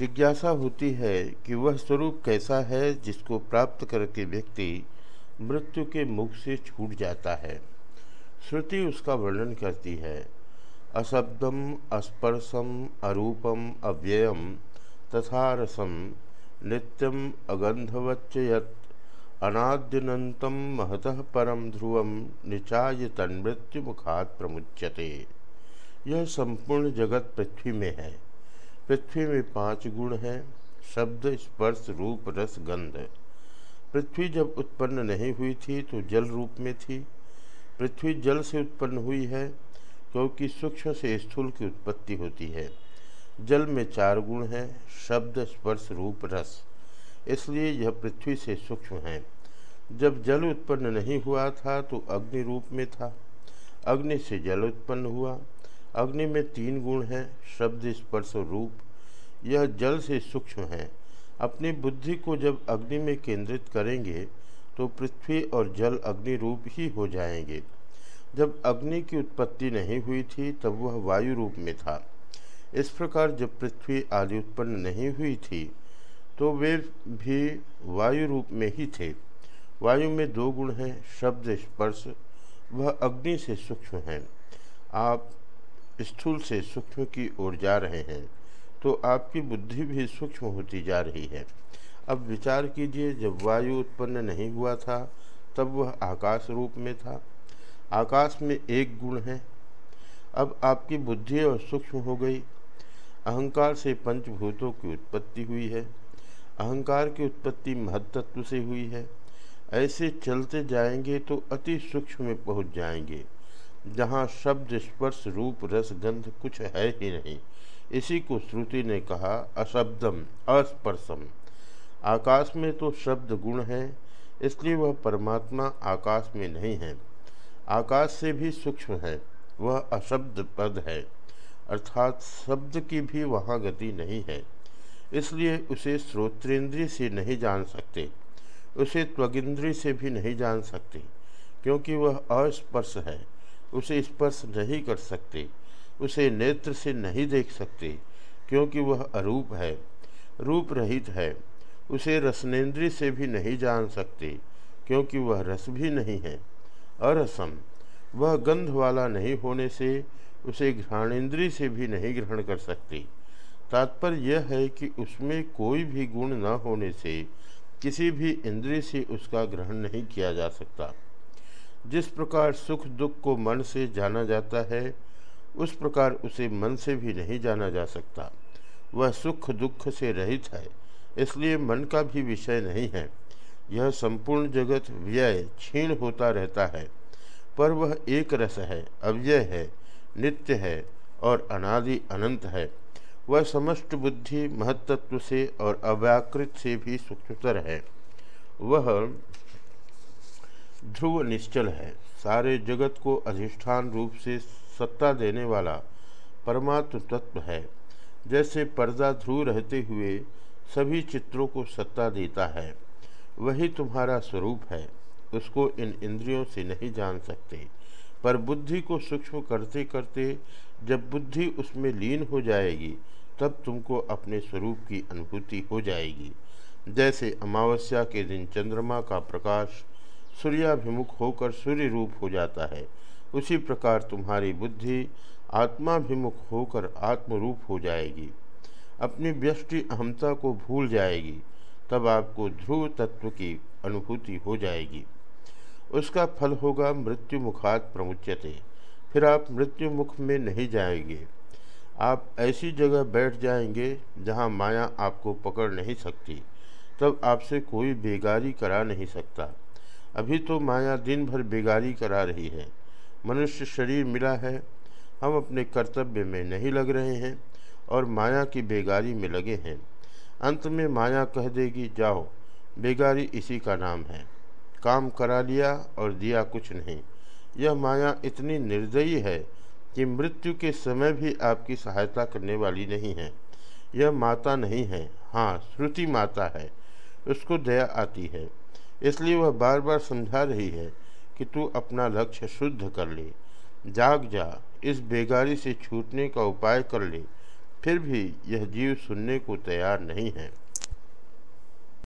जिज्ञासा होती है कि वह स्वरूप कैसा है जिसको प्राप्त करके व्यक्ति मृत्यु के मुख से छूट जाता है। श्रुति उसका वर्णन करती है। अशब्दम अस्पर्शम, अरूपम, अव्ययम, तथा रसम, नित्यम अगंधवच्च अनाद्यनतम महतः परम ध्रुवम, निचाय तन्मृत्यु मुखात प्रमुच्यते। यह संपूर्ण जगत पृथ्वी में है। पृथ्वी में पाँच गुण हैं, शब्द, स्पर्श, रूप, रस, गंध पृथ्वी जब उत्पन्न नहीं हुई थी तो जल रूप में थी। पृथ्वी जल से उत्पन्न हुई है, क्योंकि सूक्ष्म से स्थूल की उत्पत्ति होती है। जल में चार गुण हैं, शब्द, स्पर्श, रूप, रस। इसलिए यह पृथ्वी से सूक्ष्म है। जब जल उत्पन्न नहीं हुआ था तो अग्नि रूप में था। अग्नि से जल उत्पन्न हुआ अग्नि में तीन गुण हैं, शब्द, स्पर्श और रूप। यह जल से सूक्ष्म है। अपनी बुद्धि को जब अग्नि में केंद्रित करेंगे तो पृथ्वी और जल अग्नि रूप ही हो जाएँगे। जब अग्नि की उत्पत्ति नहीं हुई थी, तब वह वायु रूप में था। इस प्रकार जब पृथ्वी आदि उत्पन्न नहीं हुई थी तो वे भी वायु रूप में ही थे। वायु में दो गुण हैं, शब्द, स्पर्श। वह अग्नि से सूक्ष्म हैं। आप स्थूल से सूक्ष्म की ओर जा रहे हैं तो आपकी बुद्धि भी सूक्ष्म होती जा रही है। अब विचार कीजिए, जब वायु उत्पन्न नहीं हुआ था, तब वह आकाश रूप में था। आकाश में एक गुण है। अब आपकी बुद्धि और सूक्ष्म हो गई। अहंकार से पंचभूतों की उत्पत्ति हुई है। अहंकार की उत्पत्ति महत्त्व से हुई है। ऐसे चलते जाएँगे तो अति सूक्ष्म में पहुँच जाएँगे। जहाँ शब्द स्पर्श रूप रस गंध कुछ है ही नहीं। इसी को श्रुति ने कहा अशब्दम अस्पर्शम। आकाश में तो शब्द गुण है, इसलिए वह परमात्मा आकाश में नहीं है। आकाश से भी सूक्ष्म है, वह अशब्द पद है। अर्थात शब्द की भी वहाँ गति नहीं है। इसलिए उसे श्रोत्रेंद्रिय से नहीं जान सकते, उसे त्वगिंद्री से भी नहीं जान सकते, क्योंकि वह अस्पर्श है। उसे स्पर्श नहीं कर सकते, उसे नेत्र से नहीं देख सकते, क्योंकि वह अरूप है, रूप रहित है। उसे रसनेन्द्रिय से भी नहीं जान सकते, क्योंकि वह रस भी नहीं है। अरसम, वह गंध वाला नहीं होने से उसे घ्राणेन्द्रिय से भी नहीं ग्रहण कर सकती। तात्पर्य यह है कि उसमें कोई भी गुण न होने से किसी भी इंद्रिय से उसका ग्रहण नहीं किया जा सकता। जिस प्रकार सुख दुख को मन से जाना जाता है, उस प्रकार उसे मन से भी नहीं जाना जा सकता। वह सुख दुख से रहित है, इसलिए मन का भी विषय नहीं है। यह संपूर्ण जगत व्यय, क्षीण होता रहता है। पर वह एक रस है, अव्यय है, नित्य है और अनादि अनंत है। वह समस्त बुद्धि, महत्त्व से और अव्याकृत से भी सूक्ष्मतर है। वह ध्रुव निश्चल है। सारे जगत को अधिष्ठान रूप से सत्ता देने वाला परमात्म तत्व है। जैसे पर्दा ध्रुव रहते हुए सभी चित्रों को सत्ता देता है, वही तुम्हारा स्वरूप है। उसको इन इंद्रियों से नहीं जान सकते, पर बुद्धि को सूक्ष्म करते करते जब बुद्धि उसमें लीन हो जाएगी, तब तुमको अपने स्वरूप की अनुभूति हो जाएगी। जैसे अमावस्या के दिन चंद्रमा का प्रकाश सूर्याभिमुख होकर सूर्य रूप हो जाता है। उसी प्रकार तुम्हारी बुद्धि आत्माभिमुख होकर आत्मरूप हो जाएगी। अपनी व्यष्टि अहमता को भूल जाएगी, तब आपको ध्रुव तत्व की अनुभूति हो जाएगी। उसका फल होगा मृत्यु मुखात प्रमुचते फिर आप मृत्यु मुख में नहीं जाएँगे। आप ऐसी जगह बैठ जाएँगे जहाँ माया आपको पकड़ नहीं सकती, तब आपसे कोई बेगारी करा नहीं सकता। अभी तो माया दिन भर बेगारी करा रही है। मनुष्य शरीर मिला है। हम अपने कर्तव्य में नहीं लग रहे हैं और माया की बेगारी में लगे हैं। अंत में माया कह देगी, जाओ, बेगारी इसी का नाम है। काम करा लिया और दिया कुछ नहीं। यह माया इतनी निर्दयी है कि मृत्यु के समय भी आपकी सहायता करने वाली नहीं है। यह माता नहीं है। हाँ श्रुति माता है। उसको दया आती है। इसलिए वह बार बार समझा रही है कि तू अपना लक्ष्य शुद्ध कर ले। जाग जा, इस बेगारी से छूटने का उपाय कर ले। फिर भी यह जीव सुनने को तैयार नहीं है।